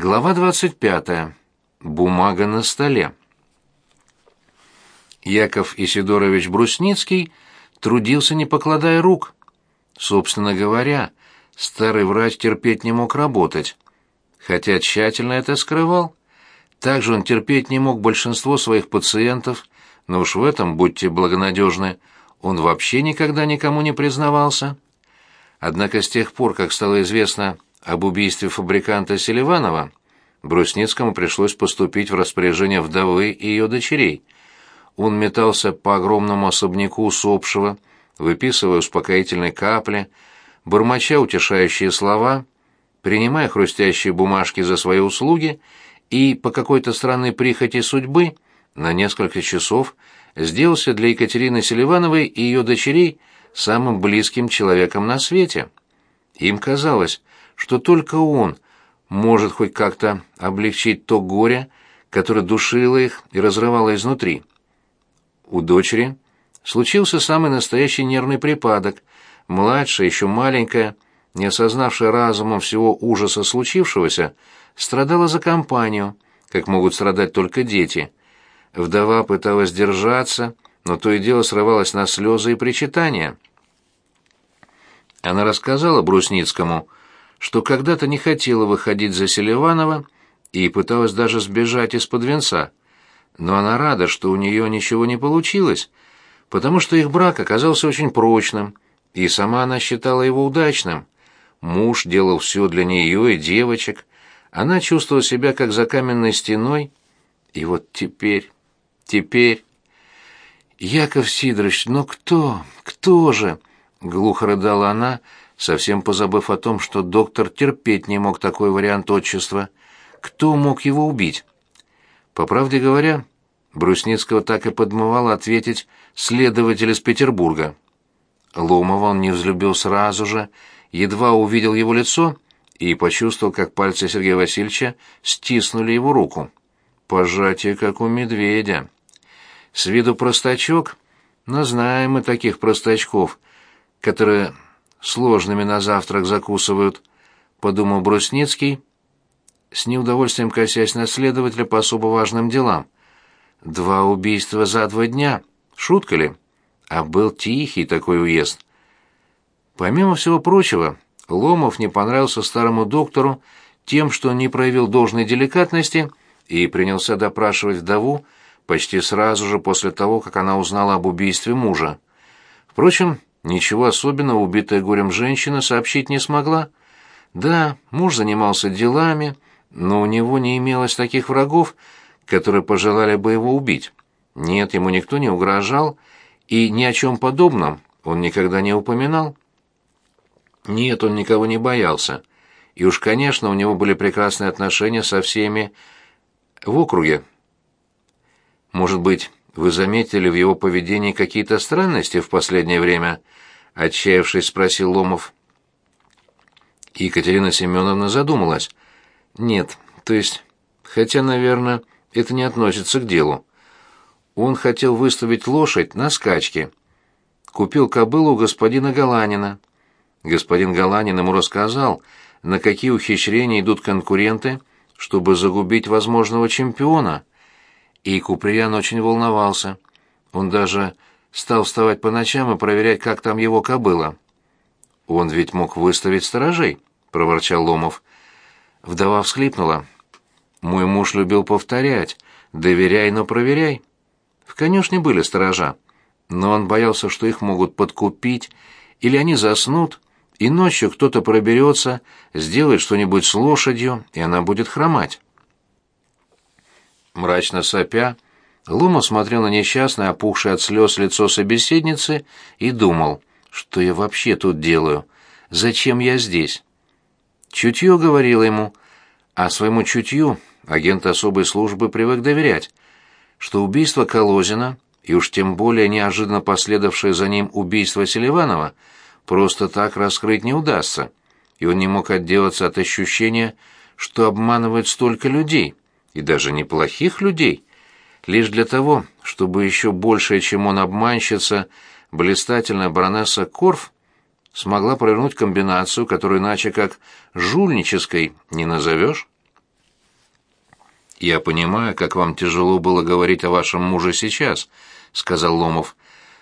Глава 25. Бумага на столе. Яков Исидорович Брусницкий трудился, не покладая рук. Собственно говоря, старый врач терпеть не мог работать, хотя тщательно это скрывал. Также он терпеть не мог большинство своих пациентов, но уж в этом, будьте благонадежны, он вообще никогда никому не признавался. Однако с тех пор, как стало известно об убийстве фабриканта Селиванова, Брусницкому пришлось поступить в распоряжение вдовы и ее дочерей. Он метался по огромному особняку усопшего, выписывая успокоительные капли, бормоча утешающие слова, принимая хрустящие бумажки за свои услуги и по какой-то странной прихоти судьбы на несколько часов сделался для Екатерины Селивановой и ее дочерей самым близким человеком на свете. Им казалось, что только он может хоть как-то облегчить то горе, которое душило их и разрывало изнутри. У дочери случился самый настоящий нервный припадок. Младшая, еще маленькая, не осознавшая разумом всего ужаса случившегося, страдала за компанию, как могут страдать только дети. Вдова пыталась держаться, но то и дело срывалась на слезы и причитания. Она рассказала Брусницкому, что когда-то не хотела выходить за Селиванова и пыталась даже сбежать из-под венца. Но она рада, что у нее ничего не получилось, потому что их брак оказался очень прочным, и сама она считала его удачным. Муж делал все для нее и девочек, она чувствовала себя как за каменной стеной, и вот теперь, теперь... «Яков Сидорович, ну кто, кто же?» — глухо рыдала она, совсем позабыв о том, что доктор терпеть не мог такой вариант отчества. Кто мог его убить? По правде говоря, Брусницкого так и подмывало ответить следователь из Петербурга. Ломова он не взлюбил сразу же, едва увидел его лицо и почувствовал, как пальцы Сергея Васильевича стиснули его руку. Пожатие, как у медведя. С виду простачок, но знаем мы таких простачков, которые сложными на завтрак закусывают, подумал Брусницкий, с неудовольствием косясь на следователя по особо важным делам. Два убийства за два дня. Шутка ли? А был тихий такой уезд. Помимо всего прочего, Ломов не понравился старому доктору тем, что не проявил должной деликатности и принялся допрашивать вдову почти сразу же после того, как она узнала об убийстве мужа. Впрочем, Ничего особенного убитая горем женщина сообщить не смогла. Да, муж занимался делами, но у него не имелось таких врагов, которые пожелали бы его убить. Нет, ему никто не угрожал, и ни о чем подобном он никогда не упоминал. Нет, он никого не боялся. И уж, конечно, у него были прекрасные отношения со всеми в округе. Может быть, вы заметили в его поведении какие-то странности в последнее время? отчаявшись, спросил Ломов. Екатерина Семеновна задумалась. Нет, то есть, хотя, наверное, это не относится к делу. Он хотел выставить лошадь на скачке. Купил кобылу у господина Галанина. Господин Галанин ему рассказал, на какие ухищрения идут конкуренты, чтобы загубить возможного чемпиона — и Куприян очень волновался. Он даже стал вставать по ночам и проверять, как там его кобыла. «Он ведь мог выставить сторожей», — проворчал Ломов. Вдова всхлипнула. «Мой муж любил повторять. Доверяй, но проверяй». В конюшне были сторожа, но он боялся, что их могут подкупить, или они заснут, и ночью кто-то проберется, сделает что-нибудь с лошадью, и она будет хромать. Мрачно сопя, Лома смотрел на несчастное, опухшее от слез лицо собеседницы и думал, что я вообще тут делаю, зачем я здесь. Чутье говорило ему, а своему чутью агент особой службы привык доверять, что убийство Колозина, и уж тем более неожиданно последовавшее за ним убийство Селиванова, просто так раскрыть не удастся, и он не мог отделаться от ощущения, что обманывает столько людей — и даже неплохих людей, лишь для того, чтобы еще большее, чем он обманщица, блистательная баронесса Корф, смогла провернуть комбинацию, которую иначе как жульнической не назовешь. «Я понимаю, как вам тяжело было говорить о вашем муже сейчас», — сказал Ломов.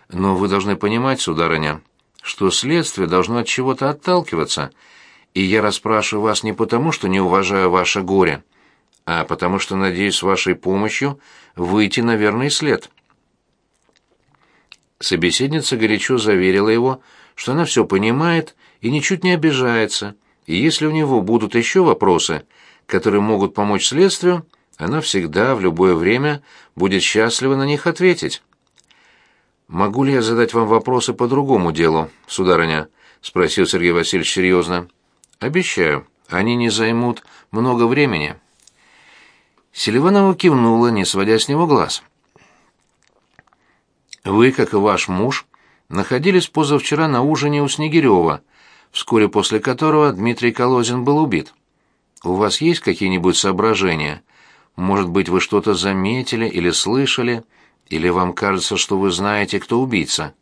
«Но вы должны понимать, сударыня, что следствие должно от чего-то отталкиваться, и я расспрашиваю вас не потому, что не уважаю ваше горе, а потому что надеюсь с вашей помощью выйти на верный след». Собеседница горячо заверила его, что она все понимает и ничуть не обижается, и если у него будут еще вопросы, которые могут помочь следствию, она всегда, в любое время, будет счастлива на них ответить. «Могу ли я задать вам вопросы по другому делу, сударыня?» — спросил Сергей Васильевич серьезно. «Обещаю, они не займут много времени». Селиванова кивнула, не сводя с него глаз. «Вы, как и ваш муж, находились позавчера на ужине у Снегирева, вскоре после которого Дмитрий Колозин был убит. У вас есть какие-нибудь соображения?» Может быть, вы что-то заметили или слышали, или вам кажется, что вы знаете, кто убийца?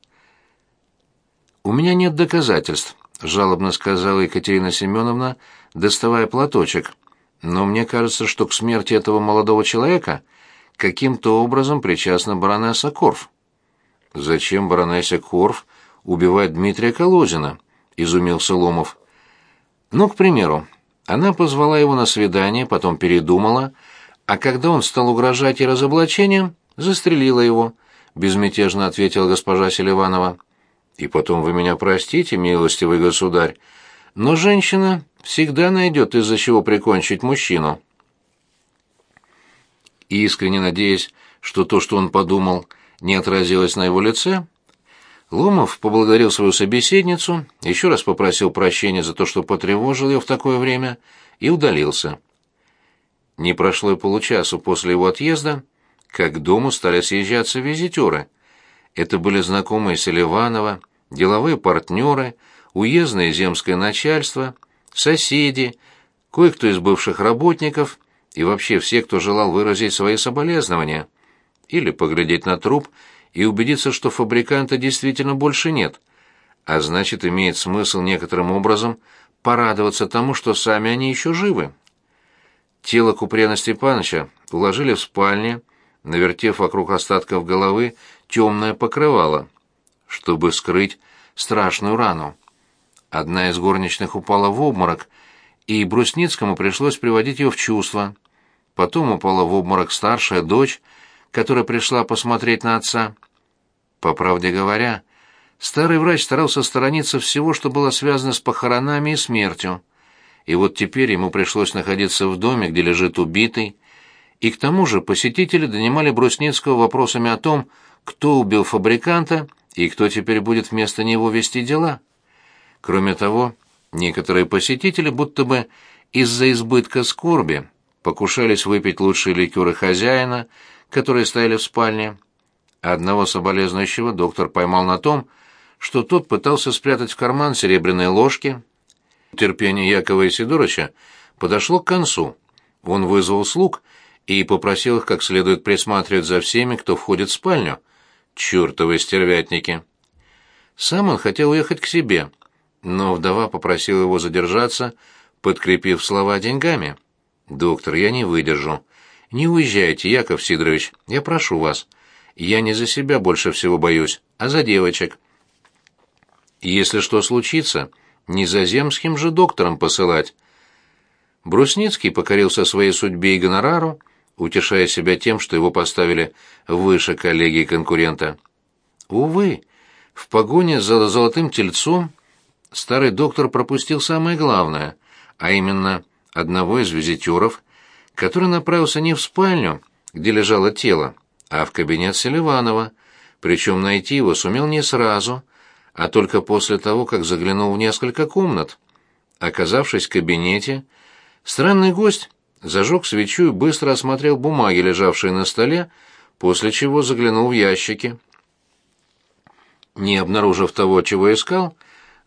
У меня нет доказательств, жалобно сказала Екатерина Семеновна, доставая платочек. Но мне кажется, что к смерти этого молодого человека каким-то образом причастна баронесса Корф. Зачем баронессе Корф убивать Дмитрия Колозина? изумился Ломов. Ну, к примеру, она позвала его на свидание, потом передумала, а когда он стал угрожать ей разоблачением, застрелила его, безмятежно ответила госпожа Селиванова. И потом вы меня простите, милостивый государь, но женщина всегда найдет из-за чего прикончить мужчину. искренне надеясь, что то, что он подумал, не отразилось на его лице, Ломов поблагодарил свою собеседницу, еще раз попросил прощения за то, что потревожил ее в такое время, и удалился. Не прошло и получасу после его отъезда, как к дому стали съезжаться визитеры. Это были знакомые Селиванова, деловые партнеры, уездное земское начальство, соседи, кое-кто из бывших работников и вообще все, кто желал выразить свои соболезнования. Или поглядеть на труп и убедиться, что фабриканта действительно больше нет, а значит, имеет смысл некоторым образом порадоваться тому, что сами они еще живы. Тело Купрена Степановича уложили в спальне, навертев вокруг остатков головы темное покрывало, чтобы скрыть страшную рану. Одна из горничных упала в обморок, и Брусницкому пришлось приводить ее в чувство. Потом упала в обморок старшая дочь, которая пришла посмотреть на отца. По правде говоря, старый врач старался сторониться всего, что было связано с похоронами и смертью и вот теперь ему пришлось находиться в доме, где лежит убитый, и к тому же посетители донимали Брусницкого вопросами о том, кто убил фабриканта и кто теперь будет вместо него вести дела. Кроме того, некоторые посетители будто бы из-за избытка скорби покушались выпить лучшие ликеры хозяина, которые стояли в спальне. Одного соболезнующего доктор поймал на том, что тот пытался спрятать в карман серебряные ложки, Терпение Якова Исидоровича подошло к концу. Он вызвал слуг и попросил их как следует присматривать за всеми, кто входит в спальню. Чёртовы стервятники! Сам он хотел уехать к себе, но вдова попросила его задержаться, подкрепив слова деньгами. «Доктор, я не выдержу. Не уезжайте, Яков Сидорович, я прошу вас. Я не за себя больше всего боюсь, а за девочек. Если что случится, не за земским же доктором посылать. Брусницкий покорился своей судьбе и гонорару, утешая себя тем, что его поставили выше коллеги и конкурента. Увы, в погоне за золотым тельцом старый доктор пропустил самое главное, а именно одного из визитеров, который направился не в спальню, где лежало тело, а в кабинет Селиванова, причем найти его сумел не сразу — а только после того, как заглянул в несколько комнат. Оказавшись в кабинете, странный гость зажег свечу и быстро осмотрел бумаги, лежавшие на столе, после чего заглянул в ящики. Не обнаружив того, чего искал,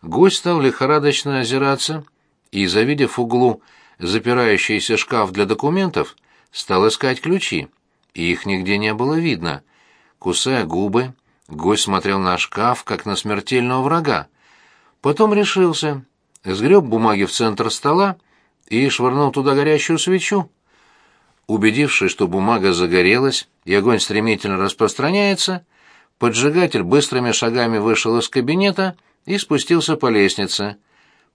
гость стал лихорадочно озираться и, завидев углу запирающийся шкаф для документов, стал искать ключи, и их нигде не было видно. Кусая губы, Гость смотрел на шкаф, как на смертельного врага. Потом решился, сгреб бумаги в центр стола и швырнул туда горящую свечу. Убедившись, что бумага загорелась и огонь стремительно распространяется, поджигатель быстрыми шагами вышел из кабинета и спустился по лестнице.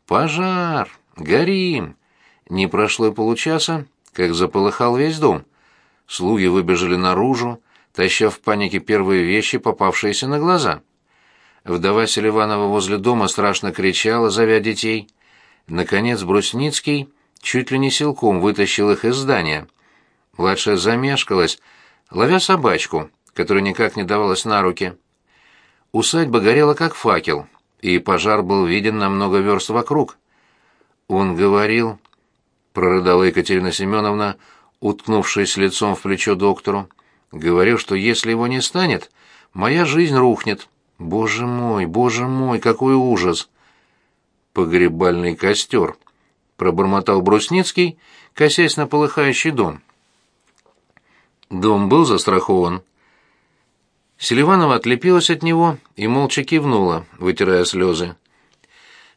«Пожар! Горим!» Не прошло и получаса, как заполыхал весь дом. Слуги выбежали наружу, таща в панике первые вещи, попавшиеся на глаза. Вдова Селиванова возле дома страшно кричала, зовя детей. Наконец Брусницкий чуть ли не силком вытащил их из здания. Младшая замешкалась, ловя собачку, которая никак не давалась на руки. Усадьба горела как факел, и пожар был виден на много верст вокруг. Он говорил, прорыдала Екатерина Семеновна, уткнувшись лицом в плечо доктору, говорил, что если его не станет, моя жизнь рухнет. Боже мой, боже мой, какой ужас! Погребальный костер, пробормотал Брусницкий, косясь на полыхающий дом. Дом был застрахован. Селиванова отлепилась от него и молча кивнула, вытирая слезы.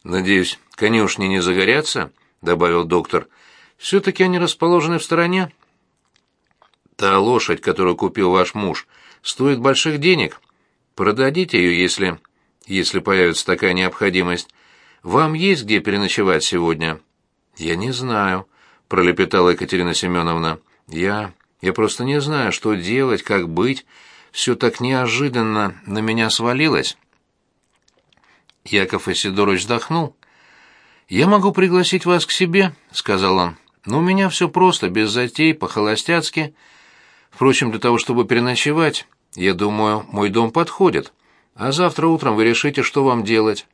«Надеюсь, конюшни не загорятся?» — добавил доктор. «Все-таки они расположены в стороне». «Та лошадь, которую купил ваш муж, стоит больших денег. Продадите ее, если... если появится такая необходимость. Вам есть где переночевать сегодня?» «Я не знаю», — пролепетала Екатерина Семеновна. «Я... я просто не знаю, что делать, как быть. Все так неожиданно на меня свалилось». Яков Исидорович вздохнул. «Я могу пригласить вас к себе», — сказал он. «Но у меня все просто, без затей, по-холостяцки. Впрочем, для того, чтобы переночевать, я думаю, мой дом подходит. А завтра утром вы решите, что вам делать».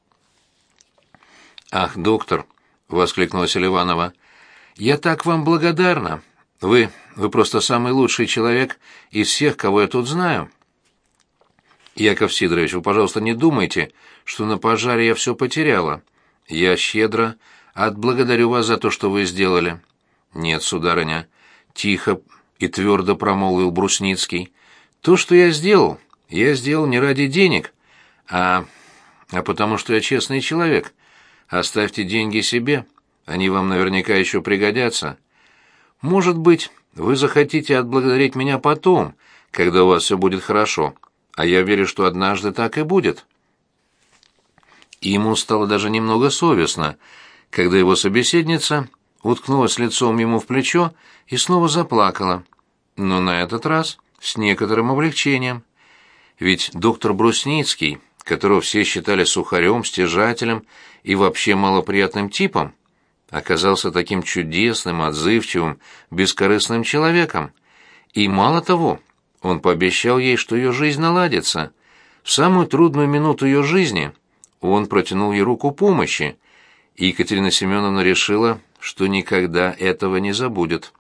«Ах, доктор», — воскликнула Селиванова, — «я так вам благодарна. Вы, вы просто самый лучший человек из всех, кого я тут знаю». «Яков Сидорович, вы, пожалуйста, не думайте, что на пожаре я все потеряла. Я щедро отблагодарю вас за то, что вы сделали». «Нет, сударыня», — тихо и твердо промолвил Брусницкий. «То, что я сделал, я сделал не ради денег, а... а потому что я честный человек. Оставьте деньги себе, они вам наверняка еще пригодятся. Может быть, вы захотите отблагодарить меня потом, когда у вас все будет хорошо» а я верю, что однажды так и будет. ему стало даже немного совестно, когда его собеседница уткнулась лицом ему в плечо и снова заплакала, но на этот раз с некоторым облегчением. Ведь доктор Брусницкий, которого все считали сухарем, стяжателем и вообще малоприятным типом, оказался таким чудесным, отзывчивым, бескорыстным человеком. И мало того, он пообещал ей, что ее жизнь наладится. В самую трудную минуту ее жизни он протянул ей руку помощи, и Екатерина Семеновна решила, что никогда этого не забудет.